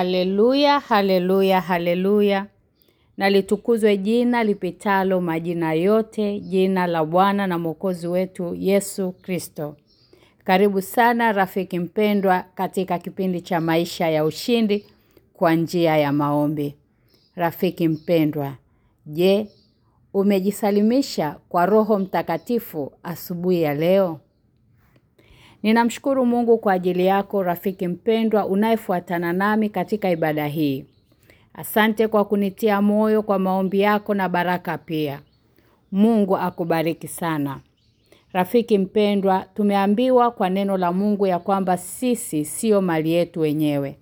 Haleluya, haleluya, haleluya. Na litukuzwe jina lipitalo majina yote, jina la Bwana na Mwokozi wetu Yesu Kristo. Karibu sana rafiki mpendwa katika kipindi cha maisha ya ushindi kwa njia ya maombi. Rafiki mpendwa, je, umejisalimisha kwa Roho Mtakatifu asubuhi ya leo? Ninamshukuru Mungu kwa ajili yako rafiki mpendwa unayefuatana nami katika ibada hii. Asante kwa kunitia moyo kwa maombi yako na baraka pia. Mungu akubariki sana. Rafiki mpendwa, tumeambiwa kwa neno la Mungu ya kwamba sisi sio mali yetu wenyewe.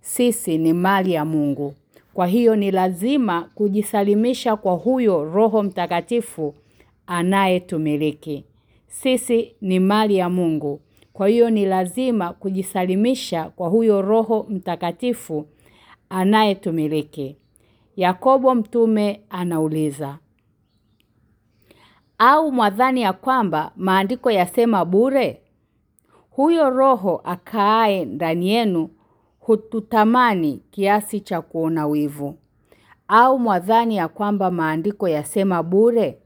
Sisi ni mali ya Mungu. Kwa hiyo ni lazima kujisalimisha kwa huyo Roho Mtakatifu anayetumiliki. Sisi ni mali ya Mungu. Kwa hiyo ni lazima kujisalimisha kwa huyo Roho Mtakatifu anayetumiliki. Yakobo mtume anauliza. Au mwadhani ya kwamba maandiko yasema bure? Huyo roho akaaye ndani yenu hututamani kiasi cha kuona wivu. Au mwadhani ya kwamba maandiko yasema bure?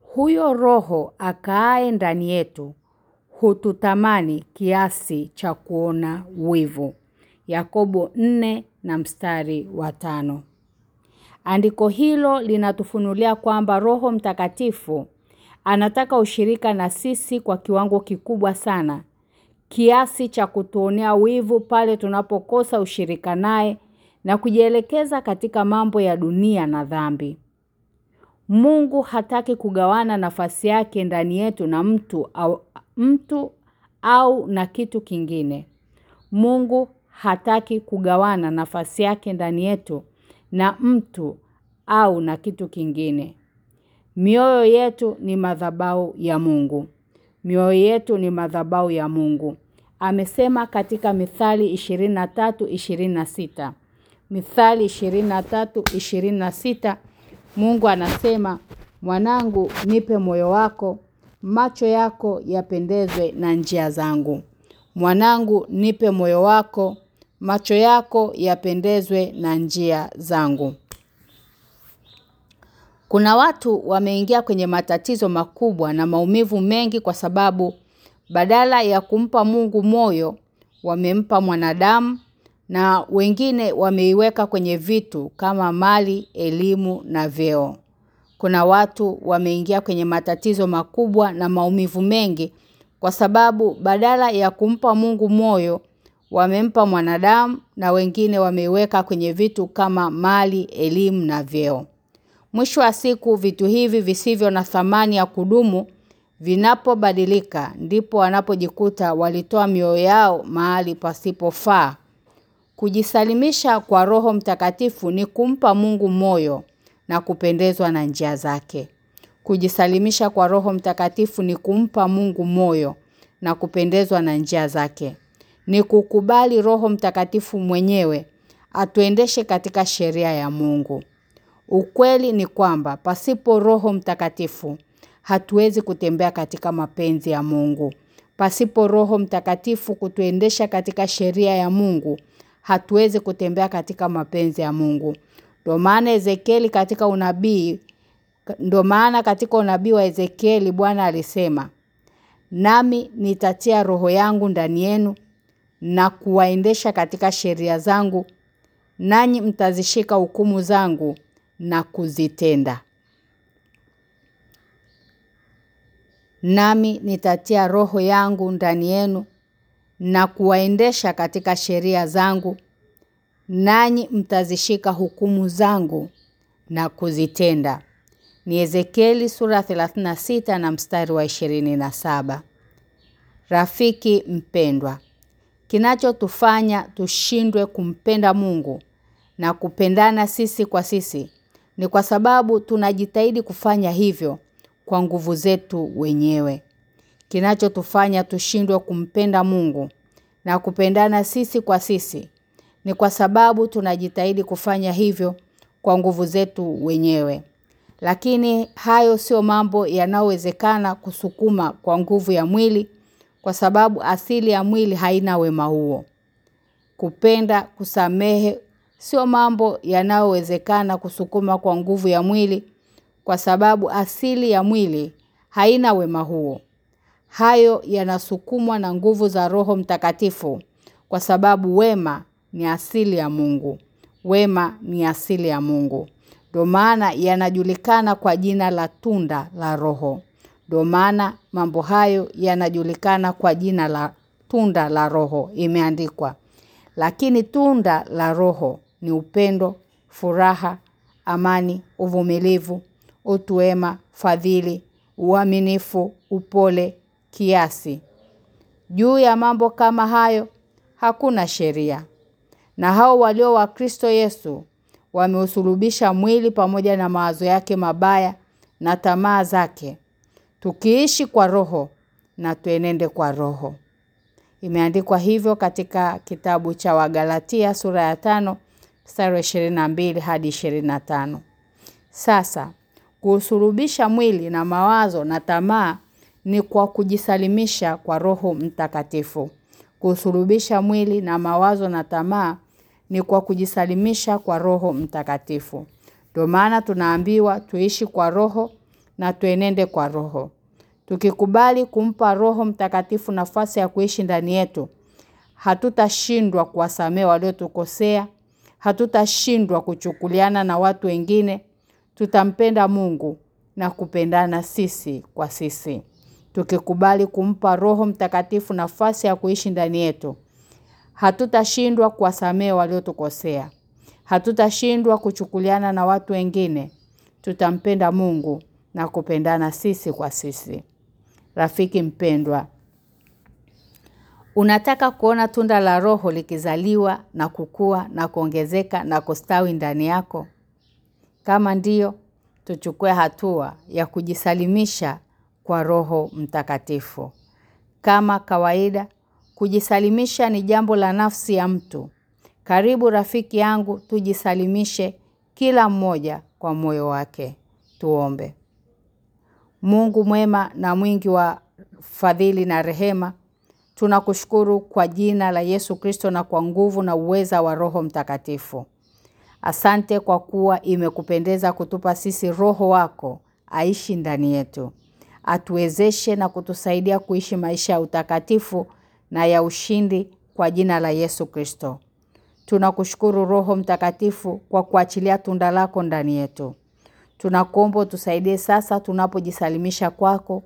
Huyo roho akaaye ndani yetu hututamani kiasi cha kuona wivu. Yakobo 4 na mstari wa tano. Andiko hilo linatufunulia kwamba Roho Mtakatifu anataka ushirika na sisi kwa kiwango kikubwa sana. Kiasi cha kutuonea wivu pale tunapokosa ushirika naye na kujielekeza katika mambo ya dunia na dhambi. Mungu hataki kugawana nafasi yake ndani yetu na mtu au mtu au na kitu kingine. Mungu hataki kugawana nafasi yake ndani yetu na mtu au na kitu kingine. Mioyo yetu ni madhabau ya Mungu. Mioyo yetu ni madhabau ya Mungu. Amesema katika Mithali 23:26. Mithali 23:26 Mungu anasema, "Mwanangu, nipe moyo wako, macho yako yapendezwe na njia zangu." Mwanangu, nipe moyo wako, macho yako yapendezwe na njia zangu. Kuna watu wameingia kwenye matatizo makubwa na maumivu mengi kwa sababu badala ya kumpa Mungu moyo wamempa mwanadamu na wengine wameiweka kwenye vitu kama mali, elimu na vyeo. Kuna watu wameingia kwenye matatizo makubwa na maumivu mengi kwa sababu badala ya kumpa Mungu moyo wamempa mwanadamu na wengine wameiweka kwenye vitu kama mali, elimu na vyeo. Mwisho wa siku vitu hivi visivyo na thamani ya kudumu vinapobadilika ndipo wanapojikuta walitoa mioyo yao mahali pasipofaa. Kujisalimisha kwa Roho Mtakatifu ni kumpa Mungu moyo na kupendezwa na njia zake. Kujisalimisha kwa Roho Mtakatifu ni kumpa Mungu moyo na kupendezwa na njia zake. Ni kukubali Roho Mtakatifu mwenyewe atuendeshe katika sheria ya Mungu. Ukweli ni kwamba pasipo Roho Mtakatifu hatuwezi kutembea katika mapenzi ya Mungu. Pasipo Roho Mtakatifu kutuendesha katika sheria ya Mungu, hatuwezi kutembea katika mapenzi ya Mungu. Ndio maana Ezekieli katika unabii ndio maana katika unabii wa Ezekieli Bwana alisema, "Nami nitatia roho yangu ndani yenu na kuwaendesha katika sheria zangu, nanyi mtazishika hukumu zangu na kuzitenda." Nami nitatia roho yangu ndani yenu na kuwaendesha katika sheria zangu nanyi mtazishika hukumu zangu na kuzitenda. Ni Ezekieli sura 36 na mstari wa 27. Rafiki mpendwa, kinachotufanya tushindwe kumpenda Mungu na kupendana sisi kwa sisi ni kwa sababu tunajitahidi kufanya hivyo kwa nguvu zetu wenyewe. Kinachotufanya tushindwe kumpenda Mungu na kupendana sisi kwa sisi ni kwa sababu tunajitahidi kufanya hivyo kwa nguvu zetu wenyewe. Lakini hayo sio mambo yanayowezekana kusukuma kwa nguvu ya mwili kwa sababu asili ya mwili haina wema huo. kupenda, kusamehe sio mambo yanayowezekana kusukuma kwa nguvu ya mwili kwa sababu asili ya mwili haina wema huo. Hayo yanasukumwa na nguvu za Roho Mtakatifu kwa sababu wema ni asili ya Mungu. Wema ni asili ya Mungu. Ndio maana yanajulikana kwa jina la tunda la Roho. Ndio maana mambo hayo yanajulikana kwa jina la tunda la Roho imeandikwa. Lakini tunda la Roho ni upendo, furaha, amani, uvumilivu, utu wema, fadhili, uaminifu, upole, kiasi. Juu ya mambo kama hayo hakuna sheria. Na hao walio wa Kristo Yesu wameusulubisha mwili pamoja na mawazo yake mabaya na tamaa zake. Tukiishi kwa roho na tuenende kwa roho. Imeandikwa hivyo katika kitabu cha Wagalatia sura ya tano mstari wa 22 hadi 25. Sasa kuusulubisha mwili na mawazo na tamaa ni kwa kujisalimisha kwa Roho Mtakatifu. Kusulubisha mwili na mawazo na tamaa ni kwa kujisalimisha kwa Roho Mtakatifu. Ndio maana tunaambiwa tuishi kwa Roho na tuenende kwa Roho. Tukikubali kumpa Roho Mtakatifu nafasi ya kuishi ndani yetu, hatutashindwa kuwasamehe waliotukosea, hatutashindwa kuchukuliana na watu wengine, tutampenda Mungu na kupendana sisi kwa sisi. Tukikubali kumpa Roho Mtakatifu nafasi ya kuishi ndani yetu, hatutashindwa kuwasamehe waliotukosea. Hatutashindwa kuchukuliana na watu wengine. Tutampenda Mungu na kupendana sisi kwa sisi. Rafiki mpendwa, unataka kuona tunda la Roho likizaliwa na kukua na kuongezeka na kustawi ndani yako? Kama ndiyo, tuchukue hatua ya kujisalimisha kwa Roho Mtakatifu. Kama kawaida, kujisalimisha ni jambo la nafsi ya mtu. Karibu rafiki yangu tujisalimishe kila mmoja kwa moyo wake. Tuombe. Mungu mwema na mwingi wa fadhili na rehema, tunakushukuru kwa jina la Yesu Kristo na kwa nguvu na uweza wa Roho Mtakatifu. Asante kwa kuwa imekupendeza kutupa sisi roho wako aishi ndani yetu. Atuwezeshe na kutusaidia kuishi maisha ya utakatifu na ya ushindi kwa jina la Yesu Kristo. Tunakushukuru Roho Mtakatifu kwa kuachilia tunda lako ndani yetu. Tunakuomba tusaidie sasa tunapojisalimisha kwako.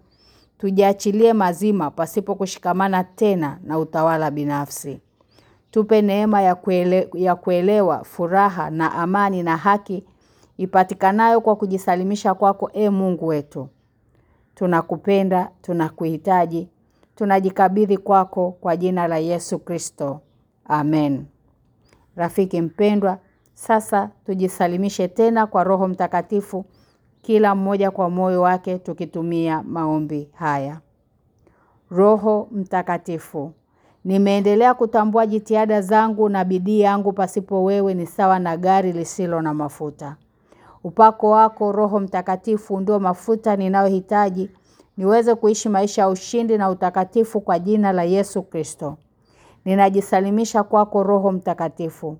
Tujiachilie mazima pasipo kushikamana tena na utawala binafsi. Tupe neema ya, kuele, ya kuelewa furaha na amani na haki ipatikanayo kwa kujisalimisha kwako e Mungu wetu. Tunakupenda, tunakuhitaji, tunajikabidhi kwako kwa jina la Yesu Kristo. Amen. Rafiki mpendwa, sasa tujisalimishe tena kwa Roho Mtakatifu kila mmoja kwa moyo wake tukitumia maombi haya. Roho Mtakatifu, nimeendelea kutambua jitihada zangu na bidii yangu pasipo wewe ni sawa na gari lisilo na mafuta. Upako wako Roho Mtakatifu ndio mafuta ninayohitaji niweze kuishi maisha ya ushindi na utakatifu kwa jina la Yesu Kristo. Ninajisalimisha kwako Roho Mtakatifu.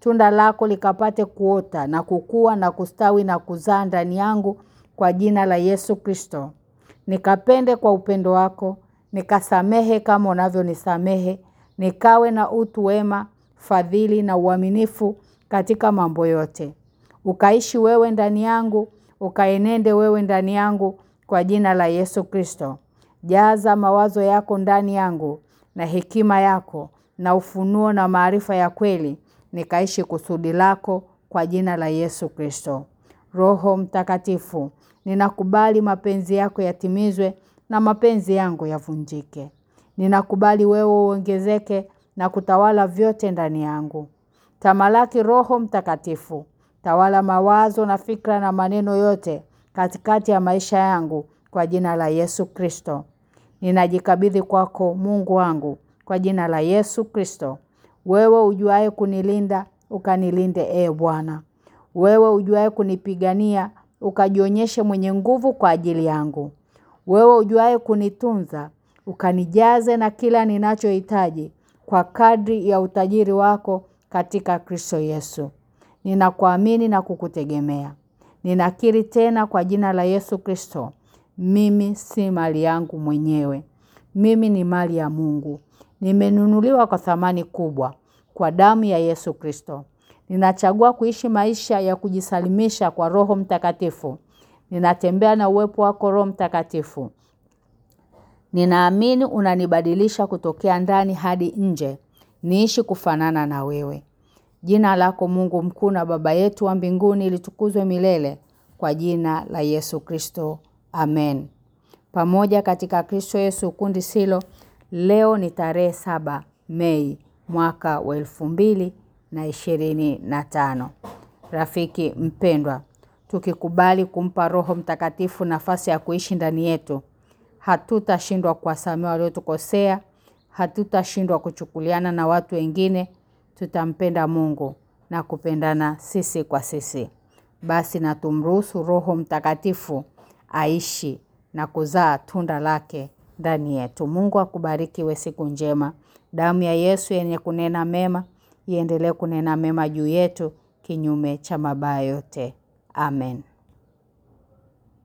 Tunda lako likapate kuota na kukua na kustawi na kuzaa ndani yangu kwa jina la Yesu Kristo. Nikapende kwa upendo wako, nikasamehe kama unavyonisamehe, nikawe na utu wema, fadhili na uaminifu katika mambo yote. Ukaishi wewe ndani yangu, ukaenende wewe ndani yangu kwa jina la Yesu Kristo. Jaza mawazo yako ndani yangu na hekima yako na ufunuo na maarifa ya kweli nikaishi kusudi lako kwa jina la Yesu Kristo. Roho Mtakatifu, ninakubali mapenzi yako yatimizwe na mapenzi yangu yavunjike. Ninakubali wewe uongezeke na kutawala vyote ndani yangu. Tamalaki Roho Mtakatifu, tawala mawazo na fikra na maneno yote katikati ya maisha yangu kwa jina la Yesu Kristo. Ninajikabidhi kwako Mungu wangu kwa jina la Yesu Kristo. Wewe ujuaye kunilinda, ukanilinde e Bwana. Wewe ujuaye kunipigania, ukajionyeshe mwenye nguvu kwa ajili yangu. Wewe ujuaye kunitunza, ukanijaze na kila ninachohitaji kwa kadri ya utajiri wako katika Kristo Yesu. Ninakuamini na kukutegemea. Ninakiri tena kwa jina la Yesu Kristo. Mimi si mali yangu mwenyewe. Mimi ni mali ya Mungu. Nimenunuliwa kwa thamani kubwa kwa damu ya Yesu Kristo. Ninachagua kuishi maisha ya kujisalimisha kwa Roho Mtakatifu. Ninatembea na uwepo wako Roho Mtakatifu. Ninaamini unanibadilisha kutokea ndani hadi nje. Niishi kufanana na wewe. Jina lako Mungu mkuu na Baba yetu wa mbinguni litukuzwe milele kwa jina la Yesu Kristo. Amen. Pamoja katika Kristo Yesu kundi silo leo ni tarehe saba Mei mwaka wa elfu mbili na ishirini na tano. Rafiki mpendwa, tukikubali kumpa Roho Mtakatifu nafasi ya kuishi ndani yetu, hatutashindwa kuwasamehe waliotukosea, hatutashindwa kuchukuliana na watu wengine, tutampenda Mungu na kupendana sisi kwa sisi. Basi na tumruhusu Roho Mtakatifu aishi na kuzaa tunda lake ndani yetu. Mungu akubariki we siku njema. Damu ya Yesu yenye kunena mema, iendelee kunena mema juu yetu kinyume cha mabaya yote. Amen.